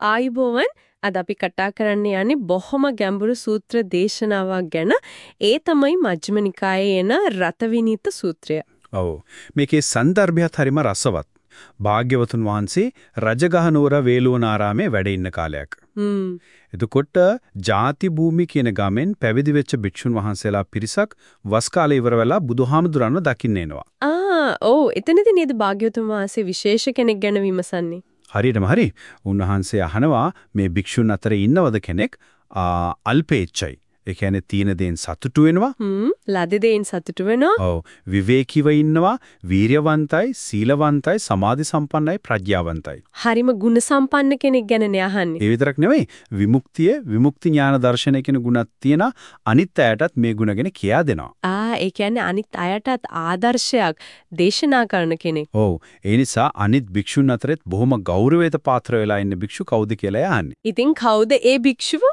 ආයිබෝවන් අද අපි කතා කරන්න යන්නේ බොහොම ගැඹුරු සූත්‍ර දේශනාවක් ගැන. ඒ තමයි මජ්ක්‍ධිම නිකායේ එන රතවිනිත සූත්‍රය. ඔව්. මේකේ සන්දර්භයත් හරිම රසවත්. භාග්‍යවතුන් වහන්සේ රජගහ නුවර වේළුවනාරාමේ වැඩ ඉන්න කාලයක්. හ්ම්. එතකොට ಜಾති භූමි කියන ගමෙන් පැවිදි වෙච්ච භික්ෂුන් වහන්සේලා පිරිසක් වස් කාලේ ඉවර වෙලා බුදුහාමුදුරන්ව දකින්න එනවා. ආ ඔව් එතනදී නේද භාග්‍යවතුන් වහන්සේ විශේෂ කෙනෙක් ගැන විමසන්නේ. හරියටම හරි. උන්වහන්සේ අහනවා මේ භික්ෂුන් අතර ඉන්නවද කෙනෙක් අල්පේච්චයි. ඒ කියන්නේ තීන දෙයින් සතුටු වෙනවා. හ්ම් ලද දෙයින් සතුටු වෙනවා. ඔව් විවේකීව ඉන්නවා, වීරියවන්තයි, සීලවන්තයි, සමාධි සම්පන්නයි, ප්‍රඥාවන්තයි. හරිම ගුණ සම්පන්න කෙනෙක් ගැනනේ අහන්නේ. ඒ විතරක් නෙවෙයි, විමුක්තිය, විමුක්ති ඥාන දර්ශනය කියන ගුණත් තියෙන අනිත් අයටත් මේ ගුණ ගැන කියා දෙනවා. ආ ඒ කියන්නේ අනිත් අයටත් ආදර්ශයක් දේශනා කරන කෙනෙක්. ඔව් ඒ නිසා අනිත් භික්ෂුන් අතරෙත් බොහොම ගෞරවයට පාත්‍ර වෙලා ඉන්න භික්ෂු කවුද කියලා යහන්නේ. ඉතින් කවුද ඒ භික්ෂුව?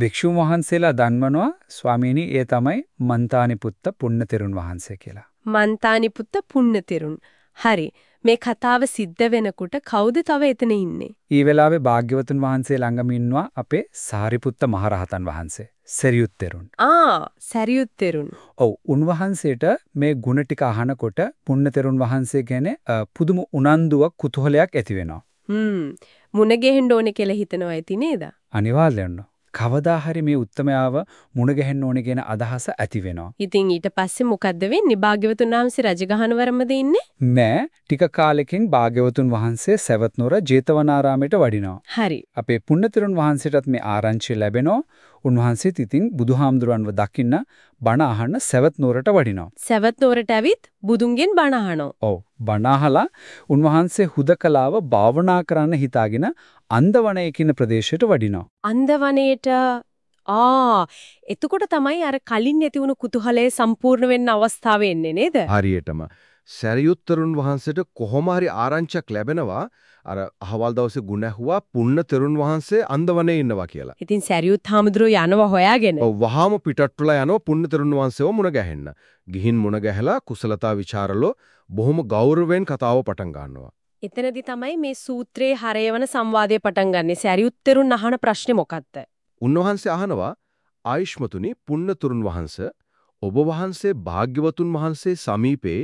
භික්ෂුන් වහන්සේලා දන්වනවා ස්වාමීනි ඒ තමයි මන්තානි පුත්ත පුන්නතෙරුන් වහන්සේ කියලා. මන්තානි පුත්ත පුන්නතෙරුන්. හරි. මේ කතාව සිද්ධ වෙනකොට කවුද තව එතන ඉන්නේ? ඊ වෙලාවේ භාග්‍යවතුන් වහන්සේ ළඟම ඉන්නවා අපේ සාරිපුත්ත මහරහතන් වහන්සේ. සරියුත් තෙරුන්. ආ සරියුත් තෙරුන්. ඔව් උන්වහන්සේට මේ ಗುಣ ටික අහනකොට පුන්නතෙරුන් වහන්සේ ගැන පුදුම උනන්දුවක් කුතුහලයක් ඇති වෙනවා. හ්ම් මුණ ගැහෙන්න ඕනේ කියලා හිතනවා ඇති නේද? අනිවාර්යයෙන්ම. කවදා හරි මේ උත්තමයාව මුණ ගැහෙන්න ඕනේ කියන අදහස ඇති වෙනවා. ඉතින් ඊට පස්සේ මොකද්ද වෙන්නේ? භාග්‍යවතුන් වහන්සේ රජගහනවරමද ඉන්නේ? නෑ. ටික කාලෙකින් භාග්‍යවතුන් වහන්සේ සවැත් නුවර ජේතවනාරාමයට වඩිනවා. හරි. අපේ පුණ්‍යතරුන් වහන්සේටත් මේ ආරංචිය ලැබෙනවා. උන්වහන්සේත් ඉතින් බුදුහාමුදුරන්ව දකින්න බණ අහන්න සවැත් නුවරට වඩිනවා. සවැත් නුවරට ඇවිත් බුදුන්ගෙන් බණ අහනවා. ඔව්. බණ අහලා උන්වහන්සේ හුදකලාව භාවනා කරන්න හිතාගෙන අන්දවණය කියන ප්‍රදේශයට වඩිනවා. අන්දවණේට ආ එතකොට තමයි අර කලින් ඇති වුණු කුතුහලය සම්පූර්ණ වෙන්න අවස්ථාව එන්නේ නේද? හරියටම සරියුත්තරුන් වහන්සේට කොහොම හරි ආරංචියක් ලැබෙනවා අර අහවල් දවසේ ගුණ ඇහුවා පුන්න තෙරුන් වහන්සේ අන්දවනේ ඉන්නවා කියලා. ඉතින් සරියුත් හාමුදුරුවෝ යනවා හොයාගෙන. ඔව් වහාම පිටට්ටුලා යනවා පුන්න තෙරුන් වහන්සේව මුණ ගැහෙන්න. ගිහින් මුණ ගැහැලා කුසලතා ਵਿਚාරලෝ බොහොම ගෞරවයෙන් කතාව පටන් ගන්නවා. එතනදි තමයි මේ සූත්‍රයේ හරයවන සංවාදය පටන් ගන්නෙ. සරියුත් තෙරුන් අහන ප්‍රශ්නේ මොකක්ද? උන්වහන්සේ අහනවා ආයුෂ්මතුනි පුන්න තෙරුන් වහන්සේ ඔබ වහන්සේ භාග්‍යවතුන් වහන්සේ සමීපේ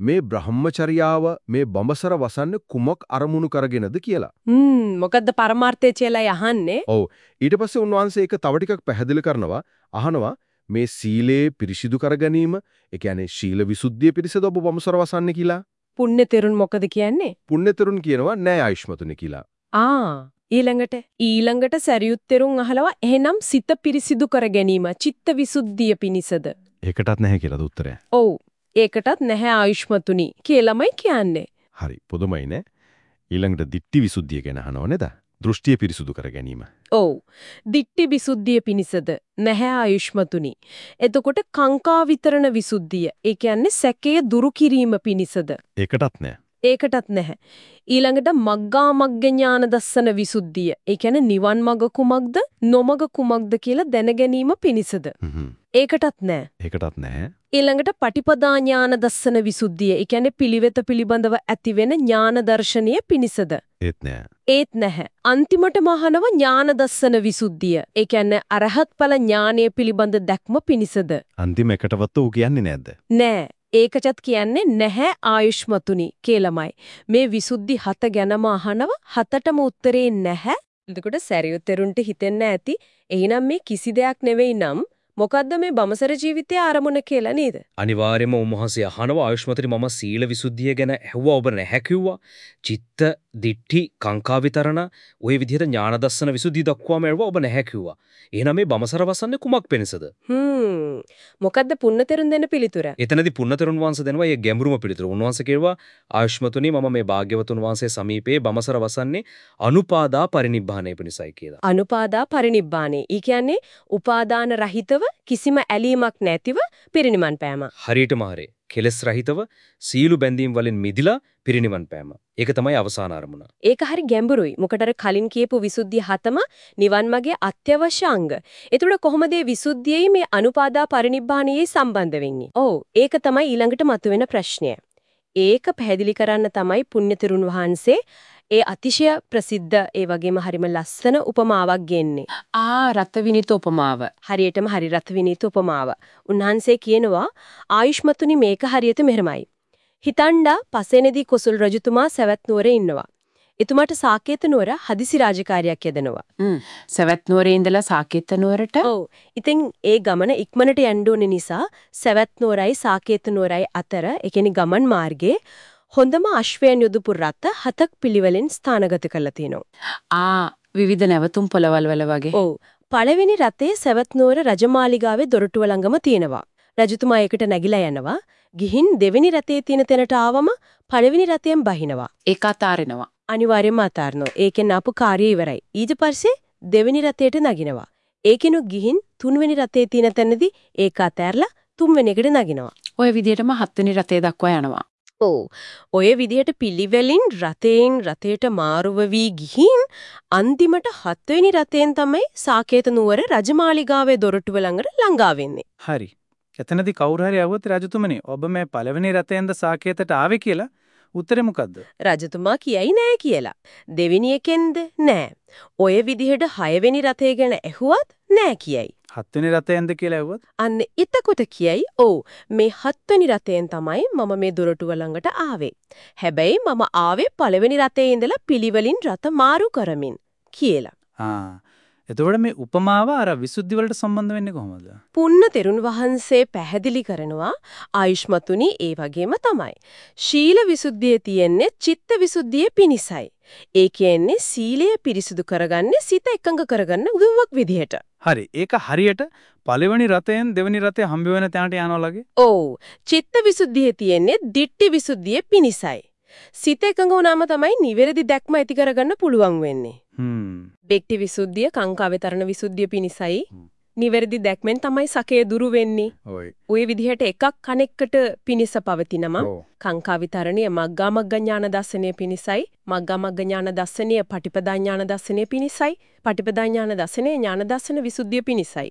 මේ බ්‍රහ්මචර්යාව මේ බඹසර වසන්න කුමක් අරමුණු කරගෙනද කියලා. හ්ම් මොකද්ද පරමාර්ථය කියලා යහන්නේ? ඔව් ඊට පස්සේ උන්වහන්සේ ඒක තව ටිකක් පැහැදිලි කරනවා අහනවා මේ සීලේ පිරිසිදු කර ගැනීම ඒ කියන්නේ ශීල විසුද්ධිය පිරිසද ඔබ බඹසර වසන්නේ කියලා. පුණ්‍ය තෙරුන් මොකද කියන්නේ? පුණ්‍ය තෙරුන් කියනවා නෑ ආයුෂ්මතුනි කියලා. ආ ඊළඟට ඊළඟට සරියුත් තෙරුන් අහලවා එහෙනම් සිත පිරිසිදු කර ගැනීම චිත්ත විසුද්ධිය පිණිසද? ඒකටත් නැහැ කියලාද උත්තරය? ඔව් ඒකටත් නැහැ ආයුෂ්මතුනි කියලාමයි කියන්නේ. හරි පුදුමයි නේ. ඊළඟට දිට්ටි විසුද්ධිය ගැන අහනව නේද? දෘෂ්ටිය පිරිසුදු කර ගැනීම. ඔව්. දිට්ටි විසුද්ධිය පිණිසද නැහැ ආයුෂ්මතුනි. එතකොට කාංකා විතරණ විසුද්ධිය. ඒ කියන්නේ සැකය දුරු කිරීම පිණිසද? ඒකටත් නෑ. ඒකටත් නැහැ. ඊළඟට මග්ගා මග්ග ඥාන දස්සන විසුද්ධිය. ඒ කියන්නේ නිවන් මඟ කුමක්ද නොමඟ කුමක්ද කියලා දැන ගැනීම පිණිසද. ඒකටත් නැහැ. ඒකටත් නැහැ. ඊළඟට පටිපදා ඥාන දස්සන විසුද්ධිය. ඒ කියන්නේ පිළිවෙත පිළිබඳව ඇතිවෙන ඥාන දර්ශනීය පිණිසද. ඒත් නැහැ. ඒත් නැහැ. අන්තිමට මහනව ඥාන දස්සන විසුද්ධිය. ඒ කියන්නේ අරහත් ඵල ඥානය පිළිබඳ දැක්ම පිණිසද. අන්තිම එකටවත් ඌ කියන්නේ නැද්ද? නෑ. ඒකටත් කියන්නේ නැහැ ආයුෂ්මතුනි කියලාමයි. මේ විසුද්ධි හත ගැනම අහනව හතටම උත්තරේ නැහැ. එතකොට සැරියුතරුන්ට හිතෙන්න ඇති එහෙනම් මේ කිසි දෙයක් නෙවෙයි නම් මොකද්ද මේ බමසර ජීවිතයේ ආරමුණ කියලා නේද? අනිවාර්යයෙන්ම උන්වහන්සේ අහනවා ආයුෂ්මතනි මම සීල විසුද්ධිය ගැන ඇහුවා ඔබ නැහැ කිව්වා. චිත්ත, දිට්ඨි, කාංකා විතරණ ওই විදිහට ඥාන දර්ශන විසුද්ධිය දක්වාම ඇහුවා ඔබ නැහැ කිව්වා. එහෙනම් මේ බමසර වසන්නේ කුමක් වෙනසද? හ්ම්. මොකද්ද පුන්නතරුන් දෙන පිළිතුර? එතනදී පුන්නතරුන් වහන්සේ දෙනවා මේ ගැඹුරුම පිළිතුර. උන්වහන්සේ කියනවා ආයුෂ්මතුනි මම මේ භාග්‍යවතුන් වහන්සේ සමීපයේ බමසර වසන්නේ අනුපාදා පරිනිබ්බාණය පිණිසයි කියලා. අනුපාදා පරිනිබ්බාණය. ඊ කියන්නේ උපාදාන රහිතව කිසිම ඇලීමක් නැතිව පිරිනිවන් පෑම. හරියටම හරි. කෙලස් රහිතව සීලු බැඳීම් වලින් මිදිලා පිරිනිවන් පෑම. ඒක තමයි අවසාන අරමුණ. ඒක හරි ගැඹුරුයි. මොකටද කලින් කියපු විසුද්ධිය හතම නිවන් මාගේ අත්‍යවශ්‍ය අංග. ඒතකොට කොහොමද මේ විසුද්ධියයි මේ අනුපාදා පරිනිබ්බාණයයි සම්බන්ධ වෙන්නේ? ඔව් ඒක තමයි ඊළඟට මතුවෙන ප්‍රශ්නය. ඒක පැහැදිලි කරන්න තමයි පුණ්‍යතරුන් වහන්සේ ඒ අතිශය ප්‍රසිද්ධ ඒ වගේම හරිම ලස්සන උපමාවක් ගෙන්නේ. ආ රත්විනිත උපමාව. හරියටම හරි රත් විනීත උපමාව. උන්වහන්සේ කියනවා ආයුෂ්මතුනි මේක හරියට මෙහෙමයි. හිතණ්ඩා පසේනේදී කුසල් රජතුමා සවැත් නුවරේ ඉන්නවා. එතුමාට සාකේත නුවර හදිසි රාජකාරියක් යදනවා. සවැත් නුවරේ ඉඳලා සාකේත නුවරට ඔව්. ඉතින් ඒ ගමන ඉක්මනට යන්න ඕනේ නිසා සවැත් නුවරයි සාකේත නුවරයි අතර ඒ ගමන් මාර්ගයේ හොඳම අශ්වයන් යොදපු රථ හතක් පිළිවෙලෙන් ස්ථානගත කරලා තියෙනවා. ආ විවිධ නැවතුම් පොළවල් වල වගේ. ඔව්. පළවෙනි රථයේ සවැත් නුවර රජමාලිගාවේ දොරටුව ළඟම තියෙනවා. රජතුමා ඒකට නැගිලා යනවා. ගිහින් දෙවෙනි රථයේ තියෙන තැනට ආවම පළවෙනි රථයෙන් බහිනවා. ඒක අතාරිනවා. අනිවාර්යයෙන්ම අතාරනවා. ඒකෙන් ආපු කාර්යය ඉවරයි. ඊට පස්සේ දෙවෙනි රථයට නගිනවා. ඒකිනු ගිහින් තුන්වෙනි රථයේ තියෙන තැනදී ඒක අතෑරලා තුන්වෙනි එකට නගිනවා. ඔය විදිහටම හත්වෙනි රතේ දක්වා යනවා. ඔව්. ඔය විදිහට පිළිවෙලින් රතෙන් රතයට මාරුව වී ගිහින් අන්තිමට හත්වෙනි රතෙන් තමයි සාකේත නුවර රජමාලිගාවේ දොරටුව ළඟට ළඟා වෙන්නේ. හරි. එතනදී කවුරු හරි අහුවොත් රජතුමනි ඔබ මේ පළවෙනි රතෙන්ද සාකේතට ආවේ කියලා උත්තරේ මොකද්ද? රජතුමා කියයි නෑ කියලා. දෙවෙනි එකෙන්ද නෑ. ඔය විදිහට හයවෙනි රතේ ගැන ඇහුවත් නෑ කියයි. හත්වෙනි රතෙන්ද කියලා ඇහුවොත් අන්න එතකොට කියයි ඔව් මේ හත්වෙනි රතෙන් තමයි මම මේ දොරටුව ළඟට ආවේ. හැබැයි මම ආවේ පළවෙනි රතේ ඉඳලා පිළිවෙලින් රත මාරු කරමින් කියලා. ආ එතකොට මේ උපමාව අර විසුද්ධි වලට සම්බන්ධ වෙන්නේ කොහොමද? පුන්න තෙරුන් වහන්සේ පැහැදිලි කරනවා ආයුෂ්මතුනි ඒ වගේම තමයි. ශීල විසුද්ධියේ තියෙන්නේ චිත්ත විසුද්ධියේ පිනිසයි. ඒ කියන්නේ සීලය පිරිසුදු කරගන්නේ සිත එකඟ කරගන්න උදව්වක් විදිහට. හරි. ඒක හරියට පළවෙනි රතෙන් දෙවෙනි රතේ හම්බ වෙන තැනට යනවා වගේ. ඔව්. චිත්ත විසුද්ධියේ තියෙන්නේ දිට්ටි විසුද්ධියේ පිනිසයි. සිත එකඟ වුණාම තමයි නිවැරදි දැක්ම ඇති කරගන්න පුළුවන් වෙන්නේ. හ්ම්. බෙක්ටි විසුද්ධිය කාංකා විතරණ විසුද්ධිය පිනිසයි. නිවැරදි දැක්මෙන් තමයි සකය දුරු වෙන්නේ. ඔයි. ওই විදිහට එකක් කනෙක්කට පිනිස පවතිනම. කාංකා විතරණිය මග්ගා මග්ග ඥාන දර්ශනය පිනිසයි මග්ගා මග්ග ඥාන දර්ශනය පටිපදා ඥාන දර්ශනය පිනිසයි පටිපදා ඥාන දර්ශනය ඥාන දර්ශන විසුද්ධිය පිනිසයි.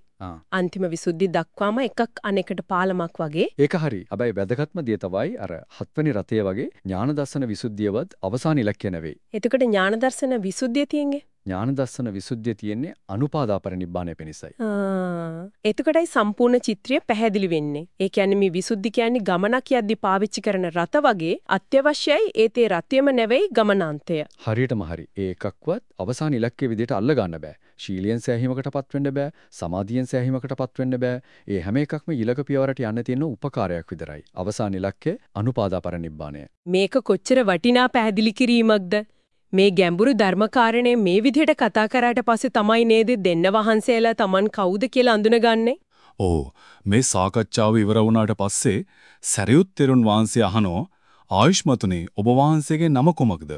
අන්තිම විසුද්ධි දක්වාම එකක් අනෙකට පාලමක් වගේ ඒක හරි. හැබැයි වැදගත්ම දේ තමයි අර හත්වෙනි රතය වගේ ඥාන දර්ශන විසුද්ධියවත් අවසාන ඉලක්කය නෙවෙයි. එතකොට ඥාන දර්ශන විසුද්ධිය තියෙන්නේ ඥාන දර්ශන විසුද්ධිය තියෙන්නේ අනුපාදා පරිනිබ්බාණය පිණිසයි. එතකොටයි සම්පූර්ණ චිත්‍රය පැහැදිලි වෙන්නේ. ඒ කියන්නේ මේ විසුද්ධි කියන්නේ ගමනක් යද්දි පාවිච්චි කරන රත වගේ අත්‍යවශ්‍යයි ඒතේ රත්යම නෙවෙයි ගමනාන්තය. හරියටම හරි. ඒ එකක්වත් අවසාන ඉලක්කයේ විදිහට අල්ල ගන්න බෑ. ශීලියෙන් සෑහීමකටපත් වෙන්න බෑ. සමාධියෙන් සෑහීමකටපත් වෙන්න බෑ. ඒ හැම එකක්ම ඊළඟ පියවරට යන්න තියෙන උපකාරයක් විතරයි. අවසාන ඉලක්කය අනුපාදා පරිනිබ්බාණය. මේක කොච්චර වටිනා පැහැදිලි කිරීමක්ද? මේ ගැඹුරු ධර්මකාරණේ මේ විදිහට කතා කරාට පස්සේ තමයි නේද දෙන්න වහන්සේලා Taman කවුද කියලා අඳුනගන්නේ? ඔව් මේ සාකච්ඡාව ඉවර වුණාට පස්සේ සරියුත් තෙරුන් වහන්සේ අහනෝ ආයුෂ්මතුනි ඔබ වහන්සේගේ නම කොමක්ද?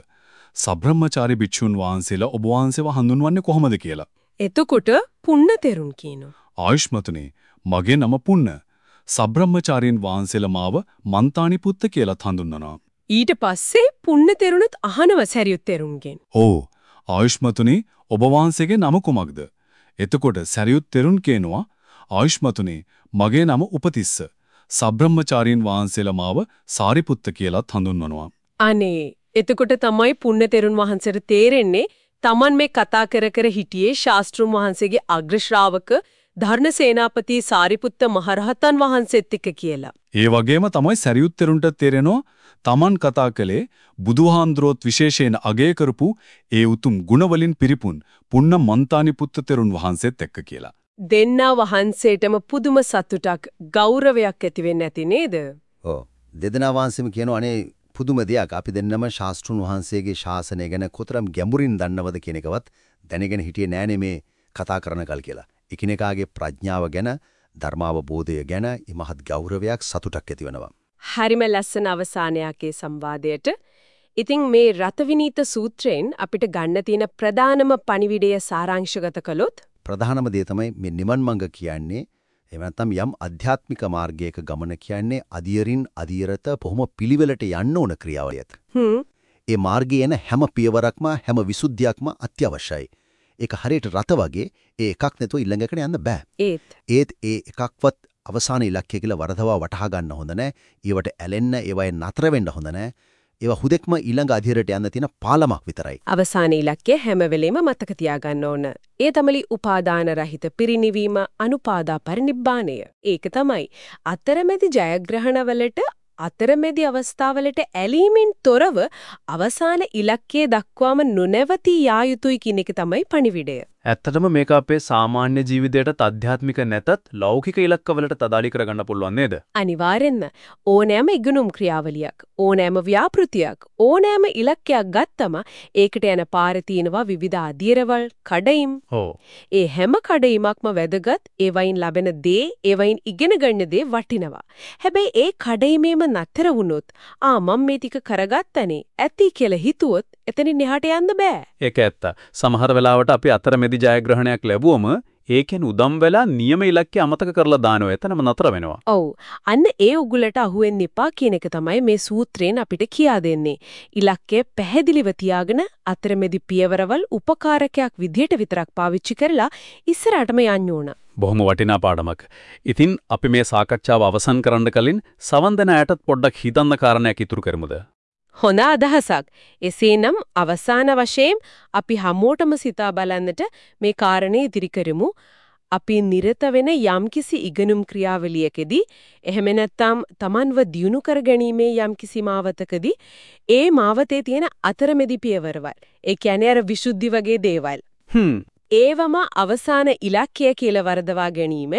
සබ්‍රහ්මචාරි භික්ෂුන් වහන්සේලා ඔබ වහන්සේව හඳුන්වන්නේ කොහොමද කියලා. එතකොට පුන්න තෙරුන් කියනවා. ආයුෂ්මතුනි මගේ නම පුන්න. සබ්‍රහ්මචාරීන් වහන්සේලා මාව මන්තානි පුත්ත කියලා හඳුන්වනවා. ඊට පස්සේ පුන්න තෙරුණුත් අහනව සැරියුත් තෙරුන්ගෙන්. ඔව් ආයුෂ්මතුනි ඔබ වහන්සේගේ නම කොමක්ද? එතකොට සරියුත් තෙරුන් කියනවා ආයුෂ්මතුනි මගේ නම උපතිස්ස. සබ්‍රහ්මචාරීන් වහන්සේලා මාව සාරිපුත්ත කියලාත් හඳුන්වනවා. අනේ එතකොට තමයි පුන්න තෙරුන් වහන්සේට තේරෙන්නේ Taman මේ කතා කර කර හිටියේ ශාස්ත්‍රුන් වහන්සේගේ අග්‍ර ශ්‍රාවක ධර්ණ සේනාපති සාරිපුත්ත මහරහතන් වහන්සේත් එක්ක කියලා. ඒ වගේම තමයි සරියුත් තෙරුන්ට තේරෙනවා Taman කතා කළේ බුදුහාන්ද්‍රෝත් විශේෂයෙන් අගය කරපු ඒ උතුම් ගුණවලින් පිරිපුන් පුන්න මන්තානි පුත්ත තෙරුන් වහන්සේත් එක්ක කියලා. දෙන්නා වහන්සේටම පුදුම සතුටක් ගෞරවයක් ඇති වෙන්නේ නැති නේද? ඔව් දෙදෙනා වහන්සේම කියනවා අනේ පුදුම දෙයක් අපි දෙන්නම ශාස්ත්‍රුන් වහන්සේගේ ශාසනය ගැන කොතරම් ගැඹුරින් දන්නවද කියන එකවත් දැනගෙන හිටියේ නෑනේ මේ කතා කරන කල් කියලා. එකිනෙකාගේ ප්‍රඥාව ගැන ධර්මාවබෝධය ගැන ඉමහත් ගෞරවයක් සතුටක් ඇති වෙනවා. හරිම ලස්සන අවසානයකේ සංවාදයට ඉතින් මේ රතවිනීත සූත්‍රයෙන් අපිට ගන්න තියෙන ප්‍රධානම පණිවිඩය සාරාංශගත කළොත් ප්‍රධානම දේ තමයි මේ නිවන් මඟ කියන්නේ එහෙම නැත්නම් යම් අධ්‍යාත්මික මාර්ගයක ගමන කියන්නේ අදියරින් අදියරත බොහොම පිළිවෙලට යන්න ඕන ක්‍රියාවලියත්. හ්ම් ඒ මාර්ගයේ එන හැම පියවරක්ම හැම විසුද්ධියක්ම අත්‍යවශ්‍යයි. ඒක හරියට රත වගේ ඒ එකක් නැතුව ඊළඟකට යන්න බෑ. ඒත් ඒත් ඒ එකක්වත් අවසාන ඉලක්කය කියලා වරදවා වටහා ගන්න හොඳ නැහැ. ඊවට ඇලෙන්න ඒවයෙන් නතර වෙන්න හොඳ නැහැ. ඒවා හුදෙක්ම ඊළඟ අධීරයට යන්න තියෙන පාලමක් විතරයි. අවසාන ඉලක්කය හැම වෙලෙම මතක තියාගන්න ඕන. ඒ තමයි උපාදාන රහිත පිරිණිවීම අනුපාදා පරිනිබ්බාණය. ඒක තමයි අතරමැදි ජයග්‍රහණවලට අතරමැදි අවස්ථාවලට ඇලීමෙන් තොරව අවසාන ඉලක්කයේ දක්වාම නොනැවතී යා යුතුයි කියන එක තමයි පණිවිඩය. ඇත්තටම මේක අපේ සාමාන්‍ය ජීවිතයටත් අධ්‍යාත්මික නැතත් ලෞකික ඉලක්කවලට තදාලි කරගන්න පුළුවන් නේද? අනිවාර්යෙන්ම ඕනෑම ඉගෙනුම් ක්‍රියාවලියක් ඕනෑම ව්‍යාපෘතියක් ඕනෑම ඉලක්කයක් ගත්තම ඒකට යන පාරේ තියෙනවා විවිධ අධීරවල් කඩයිම් ඔව්. ඒ හැම කඩයිමක්ම වැදගත් ඒවයින් ලැබෙන දේ ඒවයින් ඉගෙන ගන්න දේ වටිනවා හැබැයි ඒ කඩයිමේම නතර වුණොත් ආ මම මේ ටික කරගත්තනේ ඇති කියලා හිතුවොත් එතනින් එහාට යන්න බෑ ඒක ඇත්ත. සමහර වෙලාවට අපි අතරමැදි ජයග්‍රහණයක් ලැබුවම ඒකෙන් උදම් වෙලා නියම ඉලක්කය අමතක කරලා දානවා. එතනම නතර වෙනවා. ඔව් අන්න ඒ උගලට අහුවෙන්න එපා කියන එක තමයි මේ සූත්‍රයෙන් අපිට කියා දෙන්නේ ඉලක්කය පැහැදිලිව තියාගෙන අතරමැදි පියවරවල් උපකාරකයක් විදියට විතරක් පාවිච්චි කරලා ඉස්සරහටම යන්න ඕන බොහොම වටිනා පාඩමක්. ඉතින් අපි මේ සාකච්ඡාව අවසන් කරන්න කලින් සවන් දෙන අයටත් පොඩ්ඩක් හිතන්න කාරණයක් ඉතුරු කරමුද? හොඳ අදහසක්. එසේනම් අවසාන වශයෙන් අපි හැමෝටම සිතා බලන්නට මේ කාරණේ ඉදිරි කරමු. අපි නිරත වෙන යම්කිසි ඉගෙනුම් ක්‍රියාවලියකදී එහෙම නැත්නම් Tamanව දියුණු කර ගැනීමේ යම්කිසි මාවතකදී ඒ මාවතේ තියෙන අතරමැදි පියවරවල්. ඒ කියන්නේ අර විසුද්ධි වගේ දේවල්. හ්ම්. ඒවම අවසාන ඉලක්කය කියලා වරදවා ගැනීම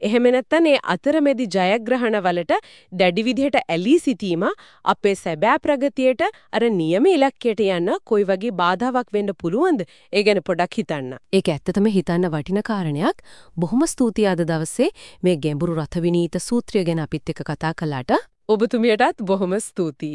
එහෙම නැත්නම් ඒ අතරමැදි ජයග්‍රහණ වලට දැඩි විදිහට ඇලී සිටීම අපේ සැබෑ ප්‍රගතියට අර නියම ඉලක්කයට යන්න කොයි වගේ බාධාවක් වෙන්න පුළුවන්ද ඒ ගැන පොඩක් හිතන්න. ඒක ඇත්තටම හිතන්න වටින කාරණයක්. බොහොම ස්තුතියි අද දවසේ මේ ගැඹුරු රත විනීත සූත්‍රය ගැන අපිත් එක්ක කතා කළාට. ඔබතුමියටත් බොහොම ස්තුතියි.